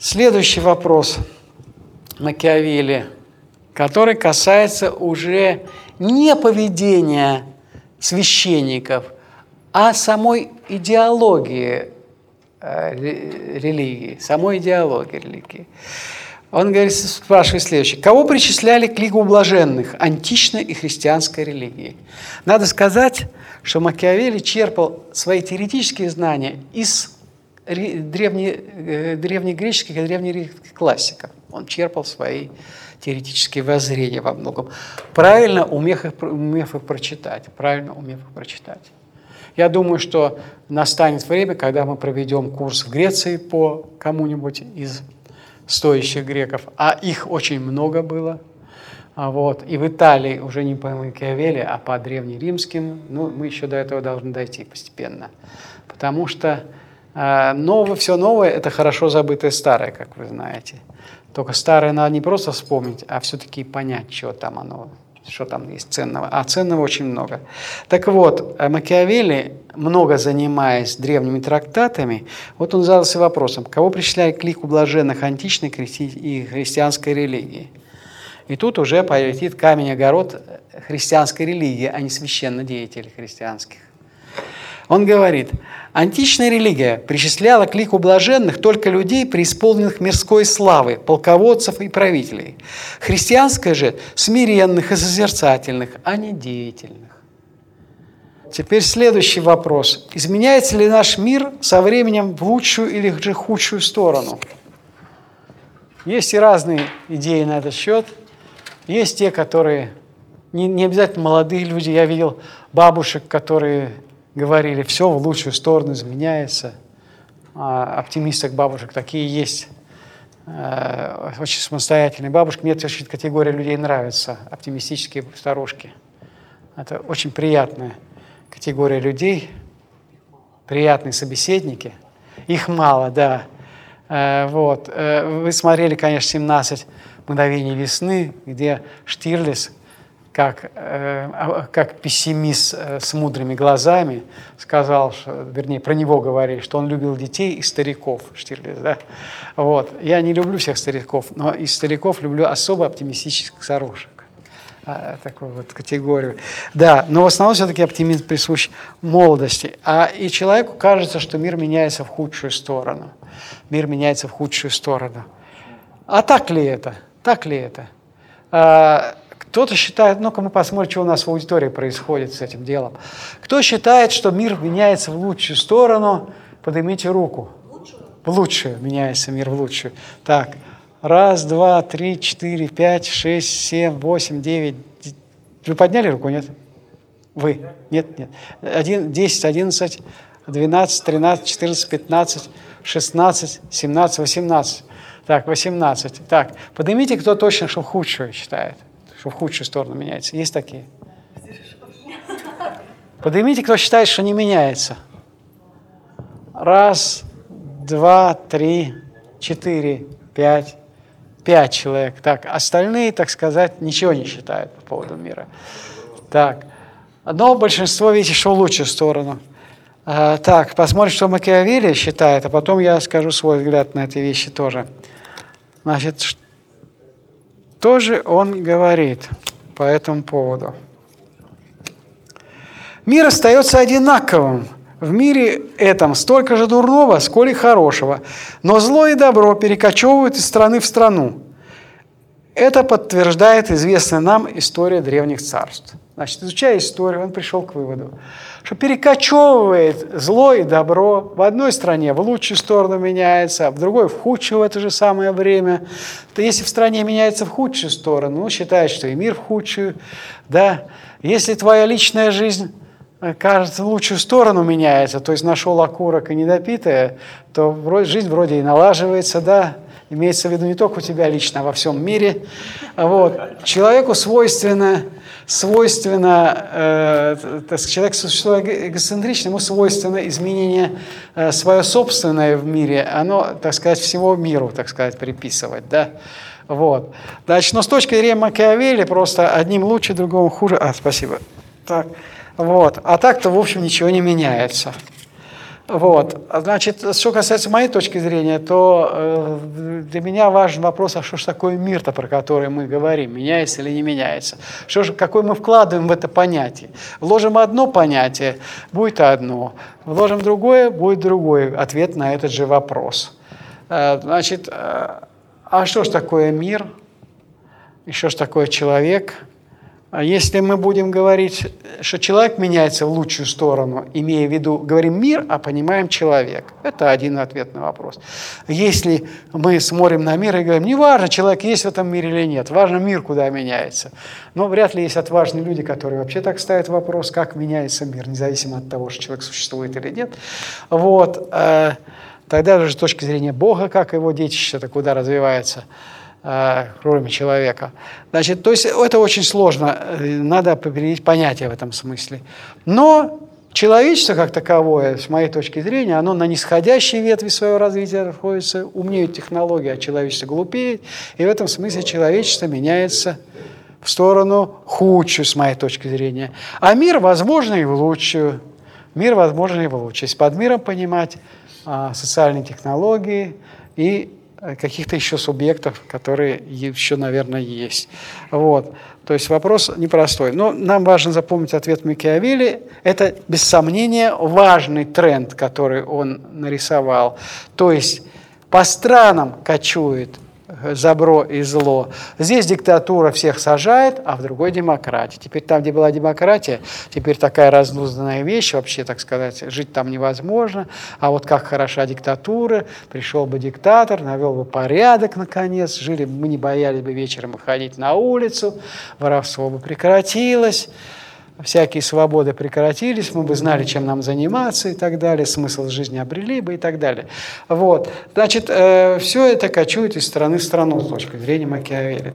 Следующий вопрос Макиавелли, который касается уже не поведения священников, а самой идеологии э, религии, самой идеологии религии. Он говорит, спрашивает следующее. Кого причисляли к лигу блаженных античной и христианской религии? Надо сказать, что Макиавелли черпал свои теоретические знания из древне, э, древнегреческих и древнеримских классиков. Он черпал свои теоретические воззрения во многом. Правильно умев их, умев их прочитать. Правильно умев их прочитать. Я думаю, что настанет время, когда мы проведем курс в Греции по кому-нибудь из стоящих греков, а их очень много было. А вот. И в Италии уже не по Макиавелли, а по древнеримским. Ну, мы еще до этого должны дойти постепенно. Потому что новое, все новое – это хорошо забытое старое, как вы знаете. Только старое надо не просто вспомнить, а все-таки понять, что там оно, что там есть ценного. А ценного очень много. Так вот, э, Макиавелли, много занимаясь древними трактатами, вот он задался вопросом, кого причисляет к лику блаженных античной и христианской религии? И тут уже полетит камень-огород христианской религии, а не священнодеятелей христианских. Он говорит, античная религия причисляла к лику блаженных только людей, преисполненных мирской славы, полководцев и правителей. Христианская же – смиренных и созерцательных, а не деятельных. Теперь следующий вопрос. Изменяется ли наш мир со временем в лучшую или же худшую сторону? Есть и разные идеи на этот счет. Есть те, которые не, не обязательно молодые люди. Я видел бабушек, которые говорили, все в лучшую сторону изменяется. А оптимисток бабушек такие есть. Э, очень самостоятельные бабушки. Мне эта категория людей нравится. Оптимистические старушки. Это очень приятная категория людей. Приятные собеседники. Их мало, да. Э, вот. Э, вы смотрели, конечно, 17 мгновений весны, где Штирлиц как, э, а, как пессимист э, с мудрыми глазами сказал, что, вернее, про него говорили, что он любил детей и стариков, Штирлиц, да? Вот. Я не люблю всех стариков, но из стариков люблю особо оптимистических старушек а, такую вот категорию. Да, но в основном все-таки оптимизм присущ молодости. А и человеку кажется, что мир меняется в худшую сторону. Мир меняется в худшую сторону. А так ли это? Так ли это? Кто-то считает, ну-ка мы посмотрим, что у нас в аудитории происходит с этим делом. Кто считает, что мир меняется в лучшую сторону, поднимите руку. В лучшую меняется мир в лучшую. Так, раз, два, три, четыре, пять, шесть, семь, восемь, девять. Вы подняли руку, нет? Вы? Нет, нет. Один, десять, одиннадцать, двенадцать, тринадцать, четырнадцать, пятнадцать, шестнадцать, семнадцать, восемнадцать. Так, 18. Так, поднимите, кто точно, что худшую считает что в худшую сторону меняется. Есть такие? Поднимите, кто считает, что не меняется. Раз, два, три, четыре, пять. Пять человек. Так, остальные, так сказать, ничего не считают по поводу мира. Так, но большинство, видите, что в лучшую сторону. А, так, посмотрим, что Макиавелли считает, а потом я скажу свой взгляд на эти вещи тоже. Значит, тоже он говорит по этому поводу. Мир остается одинаковым. В мире этом столько же дурного, сколь и хорошего. Но зло и добро перекочевывают из страны в страну. Это подтверждает известная нам история древних царств. Значит, изучая историю, он пришел к выводу, что перекочевывает зло и добро. В одной стране в лучшую сторону меняется, а в другой в худшую в это же самое время. То если в стране меняется в худшую сторону, ну, считает, что и мир в худшую. Да? Если твоя личная жизнь э, кажется, в лучшую сторону меняется, то есть нашел окурок и недопитое, то жизнь вроде и налаживается, да, имеется в виду не только у тебя лично, а во всем мире. Вот. Человеку свойственно свойственно, э, так сказать, человек существо эгоцентричное, ему свойственно изменение э, свое собственное в мире, оно, так сказать, всего миру, так сказать, приписывать, да. Вот. Значит, но с точки зрения Макиавелли просто одним лучше, другому хуже. А, спасибо. Так, вот. А так-то, в общем, ничего не меняется. Вот. Значит, что касается моей точки зрения, то э, для меня важен вопрос, а что же такое мир-то, про который мы говорим, меняется или не меняется? Что же, какой мы вкладываем в это понятие? Вложим одно понятие, будет одно. Вложим другое, будет другой ответ на этот же вопрос. Э, значит, э, а что же такое мир? И что же такое человек? А если мы будем говорить, что человек меняется в лучшую сторону, имея в виду, говорим мир, а понимаем человек. Это один ответ на вопрос. Если мы смотрим на мир и говорим, не важно, человек есть в этом мире или нет, важно мир, куда меняется. Но вряд ли есть отважные люди, которые вообще так ставят вопрос, как меняется мир, независимо от того, что человек существует или нет. Вот. Э, тогда уже с точки зрения Бога, как его детище-то куда развивается – кроме э, человека. Значит, то есть это очень сложно, э, надо определить понятие в этом смысле. Но человечество как таковое, с моей точки зрения, оно на нисходящей ветви своего развития находится, умнеют технологии, а человечество глупеет, и в этом смысле человечество меняется в сторону худшую, с моей точки зрения. А мир, возможно, и в лучшую. Мир, возможно, и в лучшую. Под миром понимать а, социальные технологии и каких-то еще субъектов, которые еще, наверное, есть. Вот. То есть вопрос непростой. Но нам важно запомнить ответ Макиавелли. Это, без сомнения, важный тренд, который он нарисовал. То есть по странам кочует забро и зло. Здесь диктатура всех сажает, а в другой демократия. Теперь там, где была демократия, теперь такая разнузданная вещь, вообще, так сказать, жить там невозможно. А вот как хороша диктатура, пришел бы диктатор, навел бы порядок, наконец, жили мы не боялись бы вечером выходить на улицу, воровство бы прекратилось всякие свободы прекратились, мы бы знали, чем нам заниматься и так далее, смысл жизни обрели бы и так далее. Вот. Значит, э, все это кочует из страны в страну с точки зрения Макиавелли.